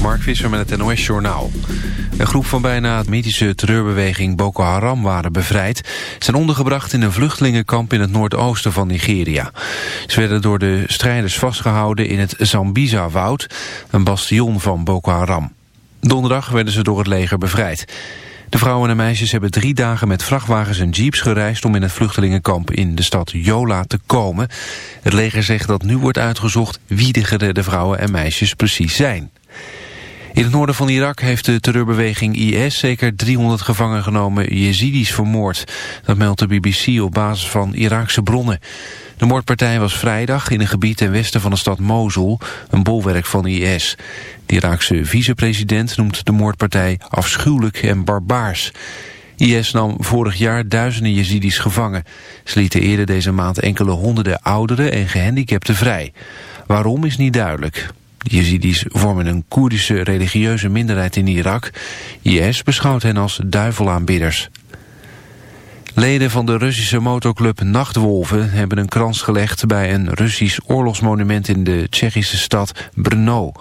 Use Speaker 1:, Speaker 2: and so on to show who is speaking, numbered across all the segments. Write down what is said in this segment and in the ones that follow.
Speaker 1: Mark Visser met het NOS Journaal. Een groep van bijna het mythische terreurbeweging Boko Haram waren bevrijd... zijn ondergebracht in een vluchtelingenkamp in het noordoosten van Nigeria. Ze werden door de strijders vastgehouden in het Zambiza-woud... een bastion van Boko Haram. Donderdag werden ze door het leger bevrijd. De vrouwen en meisjes hebben drie dagen met vrachtwagens en jeeps gereisd... om in het vluchtelingenkamp in de stad Yola te komen. Het leger zegt dat nu wordt uitgezocht wie de vrouwen en meisjes precies zijn. In het noorden van Irak heeft de terreurbeweging IS zeker 300 gevangen genomen Jezidis vermoord. Dat meldt de BBC op basis van Iraakse bronnen. De moordpartij was vrijdag in een gebied ten westen van de stad Mosul, een bolwerk van IS. De Iraakse vicepresident noemt de moordpartij afschuwelijk en barbaars. IS nam vorig jaar duizenden Jezidis gevangen. Ze lieten eerder deze maand enkele honderden ouderen en gehandicapten vrij. Waarom is niet duidelijk. Jezidis vormen een Koerdische religieuze minderheid in Irak. IS beschouwt hen als duivelaanbidders. Leden van de Russische motoclub Nachtwolven hebben een krans gelegd bij een Russisch oorlogsmonument in de Tsjechische stad Brno.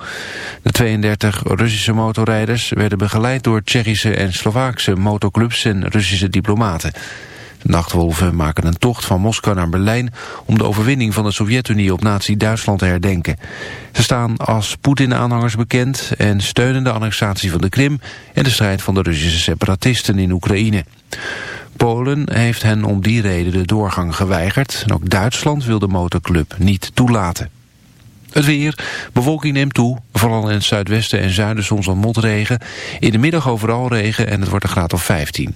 Speaker 1: De 32 Russische motorrijders werden begeleid door Tsjechische en Slovaakse motoclubs en Russische diplomaten. Nachtwolven maken een tocht van Moskou naar Berlijn om de overwinning van de Sovjet-Unie op nazi-Duitsland te herdenken. Ze staan als Poetin-aanhangers bekend en steunen de annexatie van de Krim en de strijd van de Russische separatisten in Oekraïne. Polen heeft hen om die reden de doorgang geweigerd en ook Duitsland wil de motorclub niet toelaten. Het weer, bewolking neemt toe, vooral in het zuidwesten en zuiden soms wat motregen. In de middag overal regen en het wordt een graad of 15.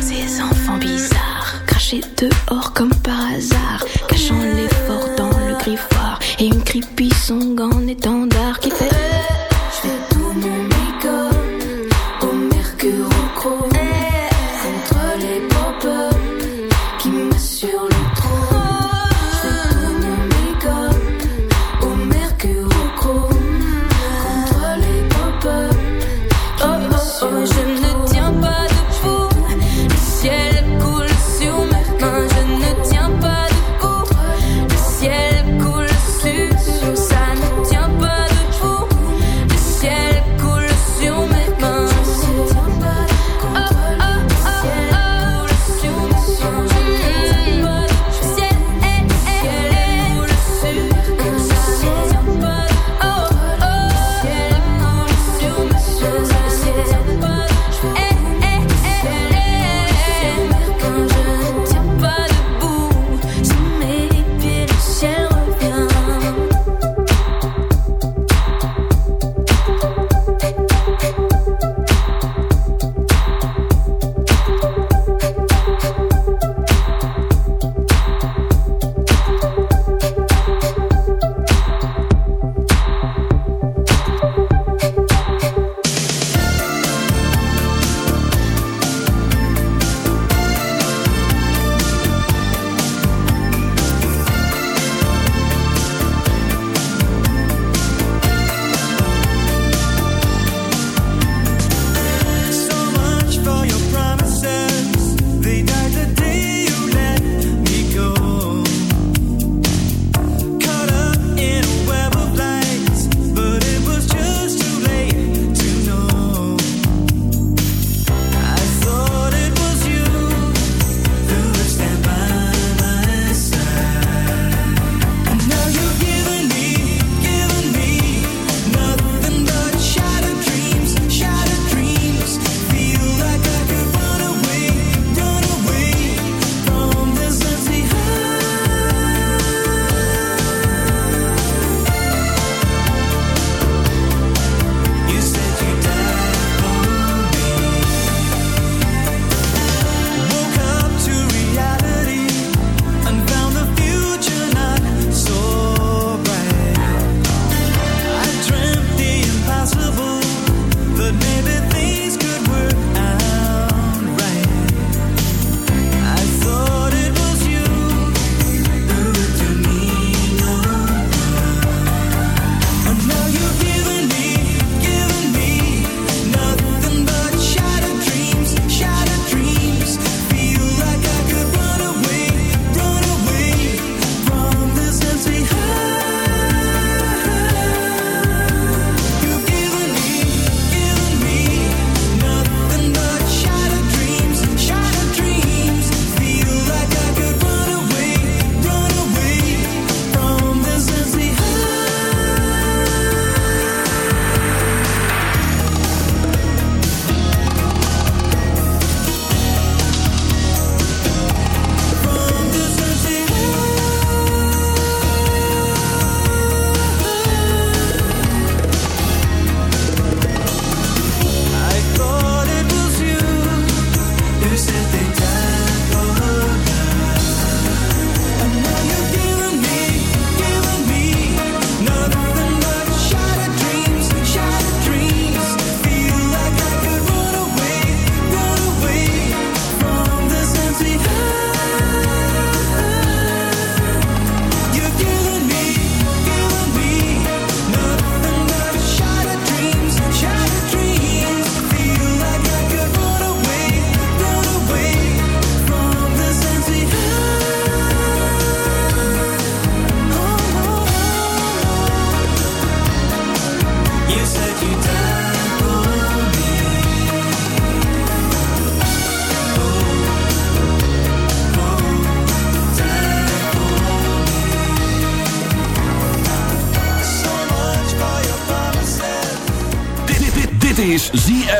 Speaker 2: Ces enfants bizarres, crachés
Speaker 3: dehors comme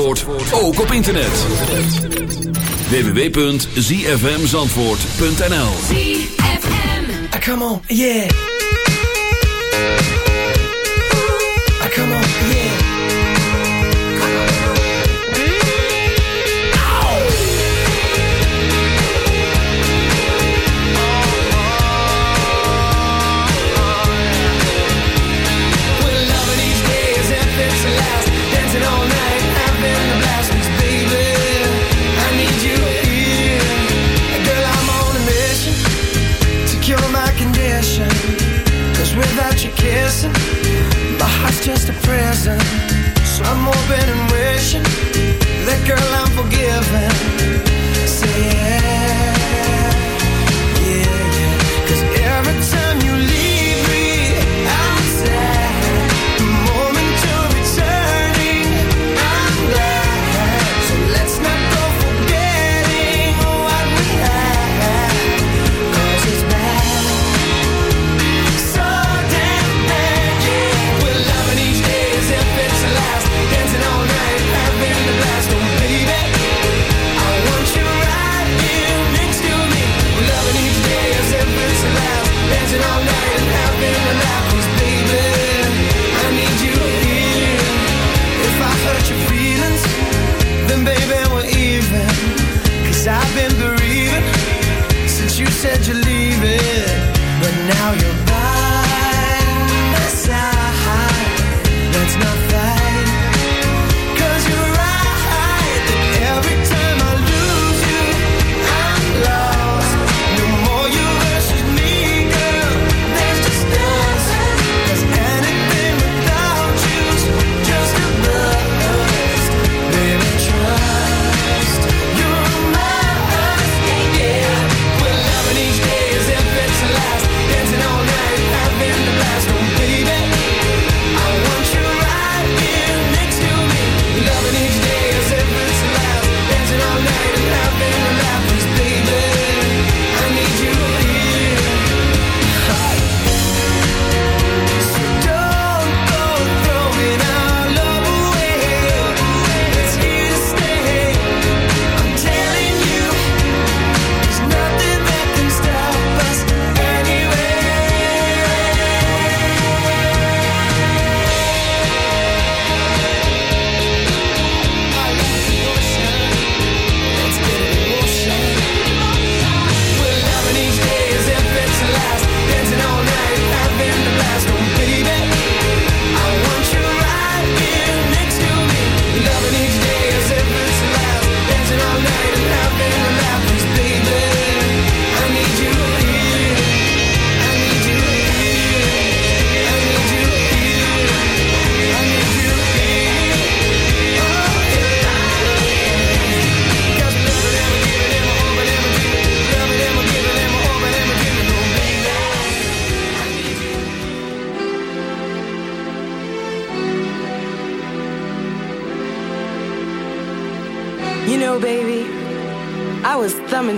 Speaker 3: Zandvoort ook op internet. www.zfmzandvoort.nl
Speaker 4: ZFM.
Speaker 5: Come on, yeah.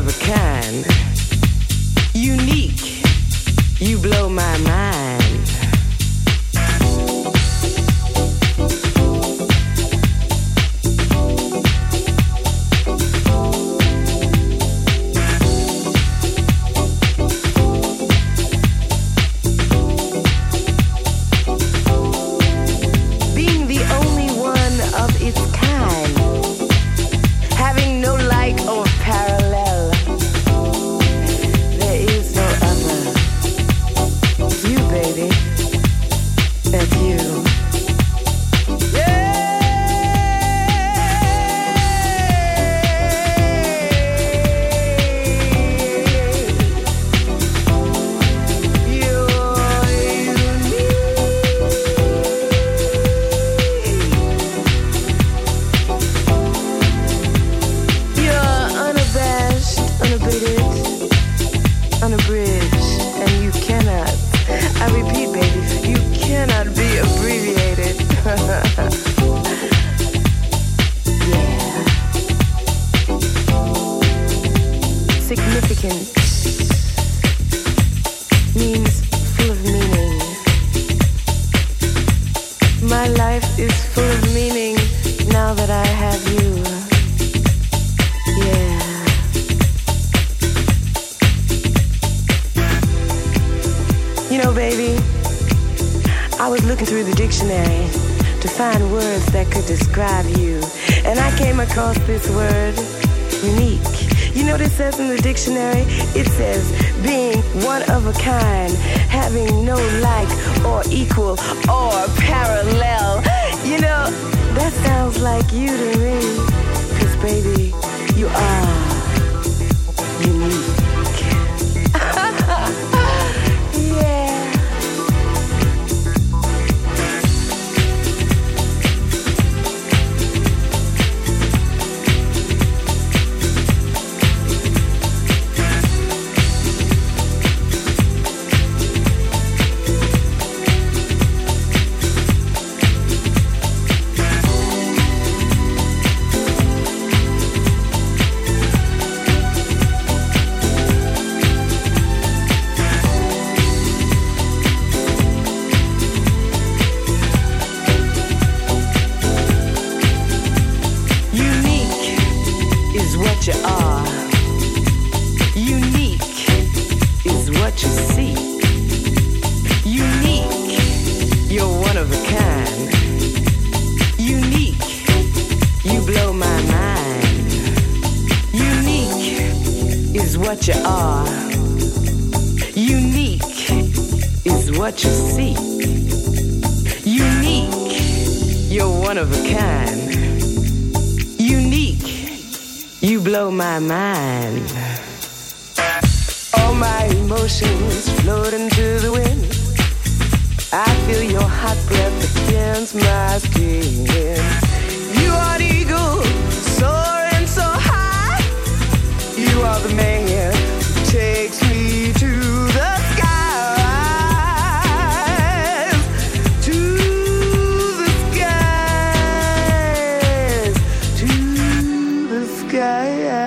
Speaker 6: of a kind, unique. You blow my mind. equal or parallel. You know, that sounds like you to me. Cause baby, you are unique.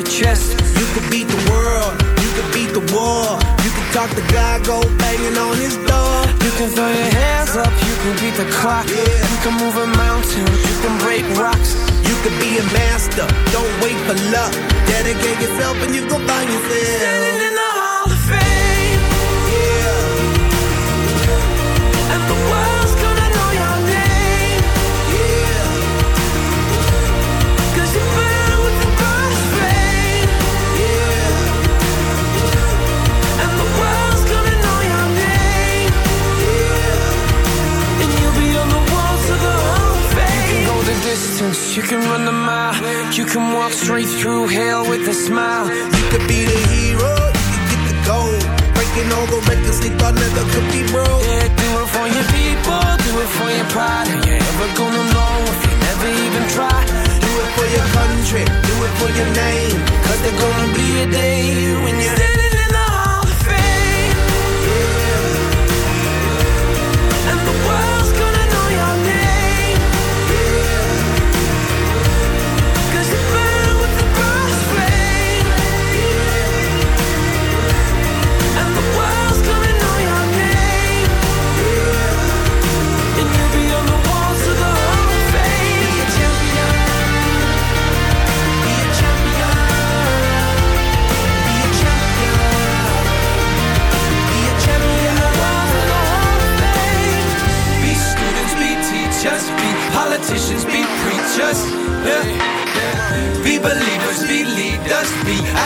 Speaker 7: your chest. your name. Cause there's gonna be a day.